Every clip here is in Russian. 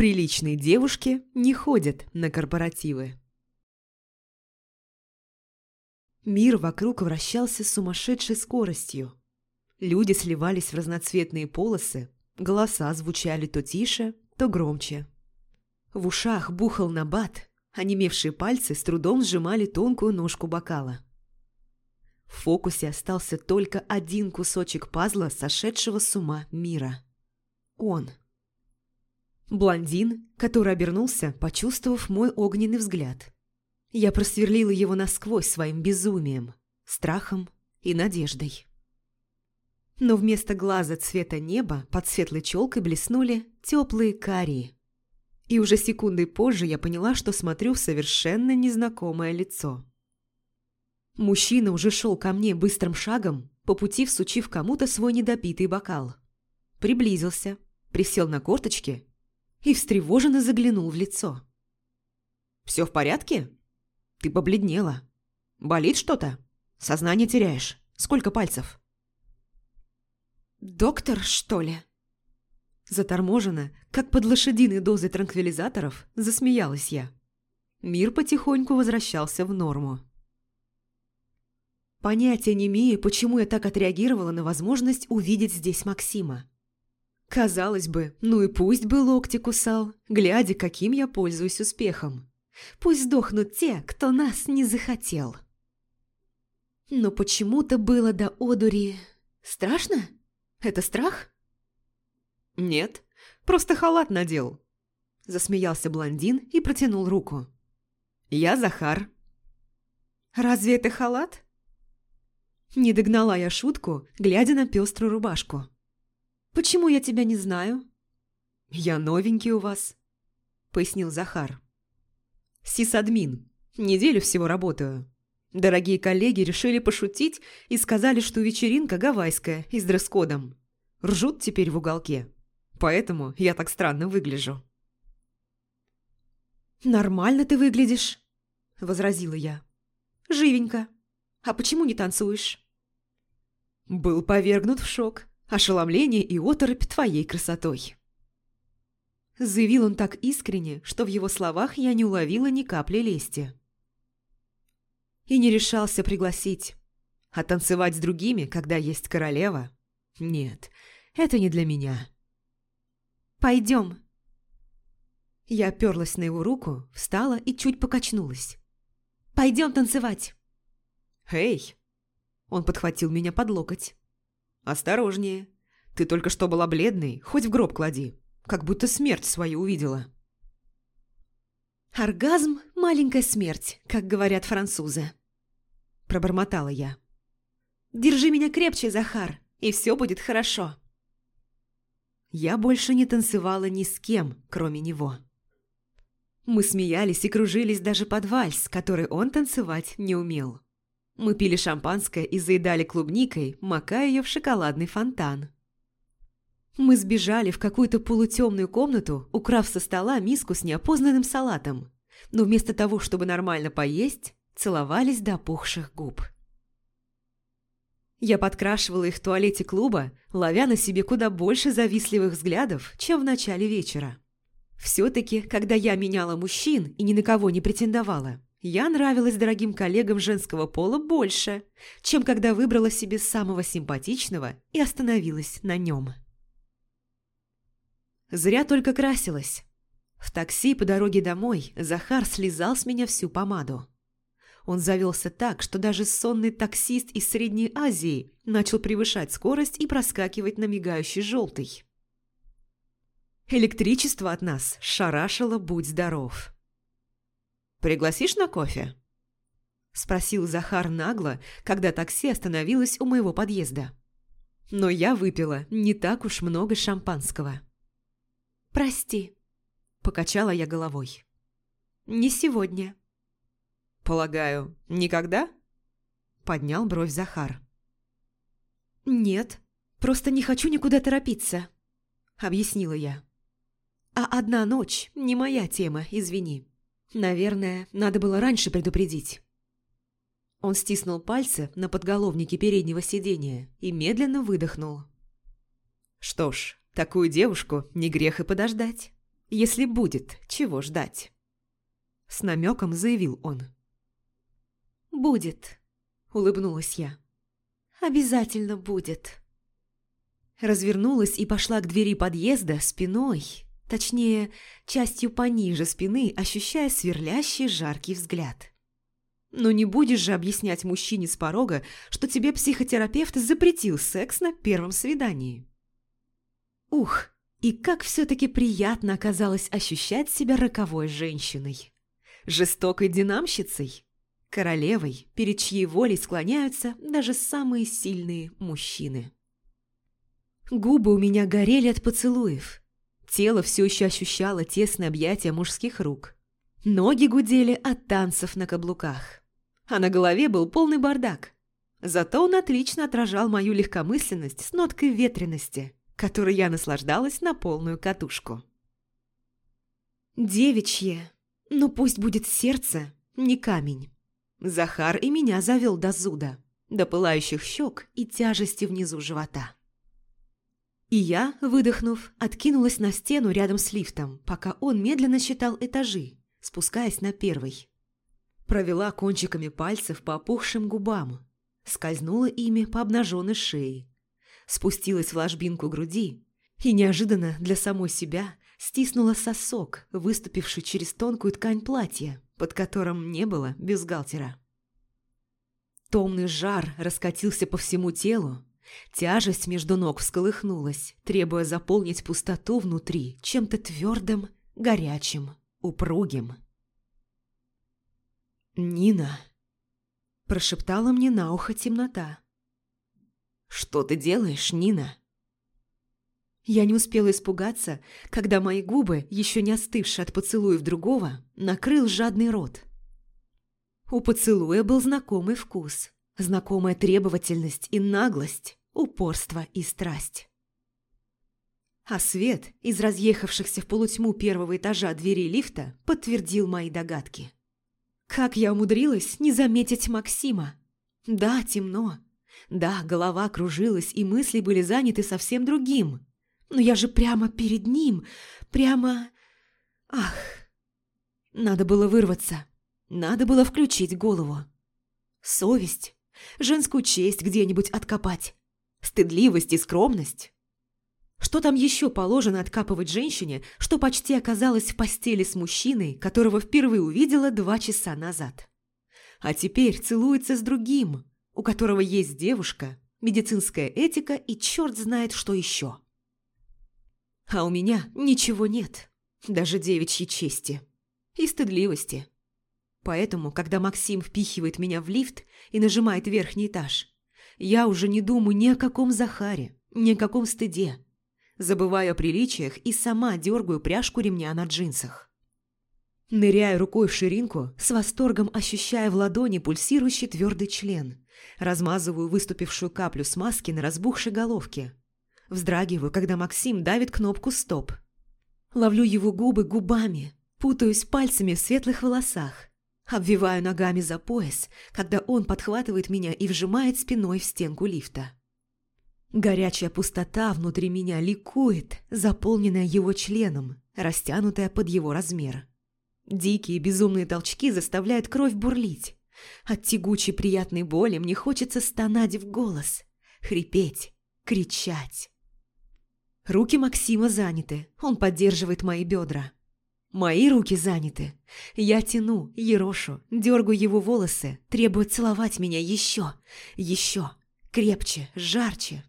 Приличные девушки не ходят на корпоративы. Мир вокруг вращался с сумасшедшей скоростью. Люди сливались в разноцветные полосы, голоса звучали то тише, то громче. В ушах бухал набат, а немевшие пальцы с трудом сжимали тонкую ножку бокала. В фокусе остался только один кусочек пазла сошедшего с ума мира. Он. Блондин, который обернулся, почувствовав мой огненный взгляд. Я просверлила его насквозь своим безумием, страхом и надеждой. Но вместо глаза цвета неба под светлой челкой блеснули теплые карии. И уже секундой позже я поняла, что смотрю в совершенно незнакомое лицо. Мужчина уже шел ко мне быстрым шагом, по пути всучив кому-то свой недопитый бокал. Приблизился, присел на корточки и встревоженно заглянул в лицо. «Все в порядке? Ты побледнела. Болит что-то? Сознание теряешь. Сколько пальцев?» «Доктор, что ли?» Заторможенно, как под лошадиной дозой транквилизаторов, засмеялась я. Мир потихоньку возвращался в норму. Понятия не имею, почему я так отреагировала на возможность увидеть здесь Максима. Казалось бы, ну и пусть бы локти кусал, глядя, каким я пользуюсь успехом. Пусть сдохнут те, кто нас не захотел. Но почему-то было до одури... Страшно? Это страх? Нет, просто халат надел. Засмеялся блондин и протянул руку. Я Захар. Разве это халат? Не догнала я шутку, глядя на пеструю рубашку. «Почему я тебя не знаю?» «Я новенький у вас», — пояснил Захар. «Сисадмин. Неделю всего работаю. Дорогие коллеги решили пошутить и сказали, что вечеринка гавайская и с дресс-кодом. Ржут теперь в уголке. Поэтому я так странно выгляжу». «Нормально ты выглядишь», — возразила я. «Живенько». А почему не танцуешь?» Был повергнут в шок, ошеломление и оторопь твоей красотой. Заявил он так искренне, что в его словах я не уловила ни капли лести. И не решался пригласить. А танцевать с другими, когда есть королева? Нет, это не для меня. «Пойдем». Я оперлась на его руку, встала и чуть покачнулась. «Пойдем танцевать». «Эй!» Он подхватил меня под локоть. «Осторожнее. Ты только что была бледной, хоть в гроб клади. Как будто смерть свою увидела». «Оргазм – маленькая смерть, как говорят французы», – пробормотала я. «Держи меня крепче, Захар, и все будет хорошо». Я больше не танцевала ни с кем, кроме него. Мы смеялись и кружились даже под вальс, который он танцевать не умел. Мы пили шампанское и заедали клубникой, макая ее в шоколадный фонтан. Мы сбежали в какую-то полутемную комнату, украв со стола миску с неопознанным салатом, но вместо того, чтобы нормально поесть, целовались до опухших губ. Я подкрашивала их в туалете клуба, ловя на себе куда больше завистливых взглядов, чем в начале вечера. Все-таки, когда я меняла мужчин и ни на кого не претендовала, я нравилась дорогим коллегам женского пола больше, чем когда выбрала себе самого симпатичного и остановилась на нем. Зря только красилась. В такси по дороге домой Захар слезал с меня всю помаду. Он завелся так, что даже сонный таксист из Средней Азии начал превышать скорость и проскакивать на мигающий желтый. Электричество от нас шарашило «Будь здоров». «Пригласишь на кофе?» Спросил Захар нагло, когда такси остановилось у моего подъезда. Но я выпила не так уж много шампанского. «Прости», – покачала я головой. «Не сегодня». «Полагаю, никогда?» – поднял бровь Захар. «Нет, просто не хочу никуда торопиться», – объяснила я. «А одна ночь не моя тема, извини». Наверное, надо было раньше предупредить. Он стиснул пальцы на подголовнике переднего сидения и медленно выдохнул. Что ж, такую девушку не грех и подождать. Если будет, чего ждать?» С намеком заявил он. «Будет», — улыбнулась я. «Обязательно будет». Развернулась и пошла к двери подъезда спиной, точнее, частью пониже спины, ощущая сверлящий жаркий взгляд. Но не будешь же объяснять мужчине с порога, что тебе психотерапевт запретил секс на первом свидании. Ух, и как все-таки приятно оказалось ощущать себя роковой женщиной. Жестокой динамщицей, королевой, перед чьей волей склоняются даже самые сильные мужчины. Губы у меня горели от поцелуев. Тело все еще ощущало тесное объятие мужских рук. Ноги гудели от танцев на каблуках. А на голове был полный бардак. Зато он отлично отражал мою легкомысленность с ноткой ветренности, которой я наслаждалась на полную катушку. Девичье, ну пусть будет сердце, не камень. Захар и меня завел до зуда, до пылающих щек и тяжести внизу живота. И я, выдохнув, откинулась на стену рядом с лифтом, пока он медленно считал этажи, спускаясь на первый. Провела кончиками пальцев по опухшим губам, скользнула ими по обнаженной шее, спустилась в ложбинку груди и неожиданно для самой себя стиснула сосок, выступивший через тонкую ткань платья, под которым не было бюстгальтера. Томный жар раскатился по всему телу, тяжесть между ног всколыхнулась, требуя заполнить пустоту внутри чем-то твердым, горячим, упругим. «Нина!» – прошептала мне на ухо темнота. «Что ты делаешь, Нина?» Я не успела испугаться, когда мои губы, еще не остывшие от поцелуев другого, накрыл жадный рот. У поцелуя был знакомый вкус, знакомая требовательность и наглость, упорство и страсть. А свет из разъехавшихся в полутьму первого этажа дверей лифта подтвердил мои догадки. Как я умудрилась не заметить Максима? Да, темно. Да, голова кружилась, и мысли были заняты совсем другим. Но я же прямо перед ним, прямо... Ах! Надо было вырваться. Надо было включить голову. Совесть, женскую честь где-нибудь откопать. Стыдливость и скромность. Что там еще положено откапывать женщине, что почти оказалась в постели с мужчиной, которого впервые увидела два часа назад? А теперь целуется с другим, у которого есть девушка, медицинская этика и черт знает что еще. А у меня ничего нет, даже девичьей чести и стыдливости. Поэтому, когда Максим впихивает меня в лифт и нажимает верхний этаж, я уже не думаю ни о каком Захаре, ни о каком стыде, забываю о приличиях и сама дергаю пряжку ремня на джинсах. Ныряю рукой в ширинку, с восторгом ощущая в ладони пульсирующий твердый член. Размазываю выступившую каплю смазки на разбухшей головке. Вздрагиваю, когда Максим давит кнопку «Стоп». Ловлю его губы губами, путаюсь пальцами в светлых волосах. Обвиваю ногами за пояс, когда он подхватывает меня и вжимает спиной в стенку лифта. Горячая пустота внутри меня ликует, заполненная его членом, растянутая под его размер. Дикие безумные толчки заставляют кровь бурлить. От тягучей приятной боли мне хочется стонать в голос, хрипеть, кричать. Руки Максима заняты, он поддерживает мои бедра. Мои руки заняты. Я тяну, ерошу, дергаю его волосы, требую целовать меня еще, еще, крепче, жарче,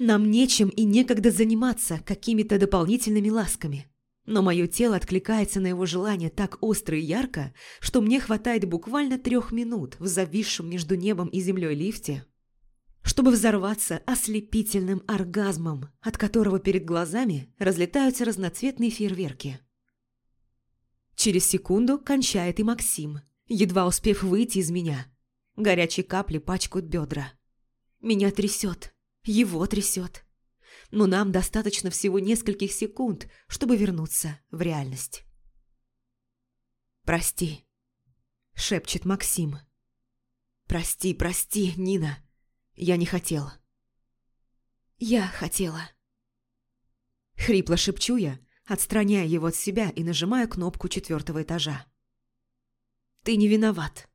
нам нечем и некогда заниматься какими-то дополнительными ласками. Но мое тело откликается на его желание так остро и ярко, что мне хватает буквально трех минут в зависшем между небом и землей лифте, чтобы взорваться ослепительным оргазмом, от которого перед глазами разлетаются разноцветные фейерверки. Через секунду кончает и Максим, едва успев выйти из меня. Горячие капли пачкают бедра. Меня трясет. Его трясет. Но нам достаточно всего нескольких секунд, чтобы вернуться в реальность. «Прости», — шепчет Максим. «Прости, прости, Нина. Я не хотел». «Я хотела». Хрипло шепчу я, отстраняя его от себя и нажимая кнопку четвертого этажа. «Ты не виноват.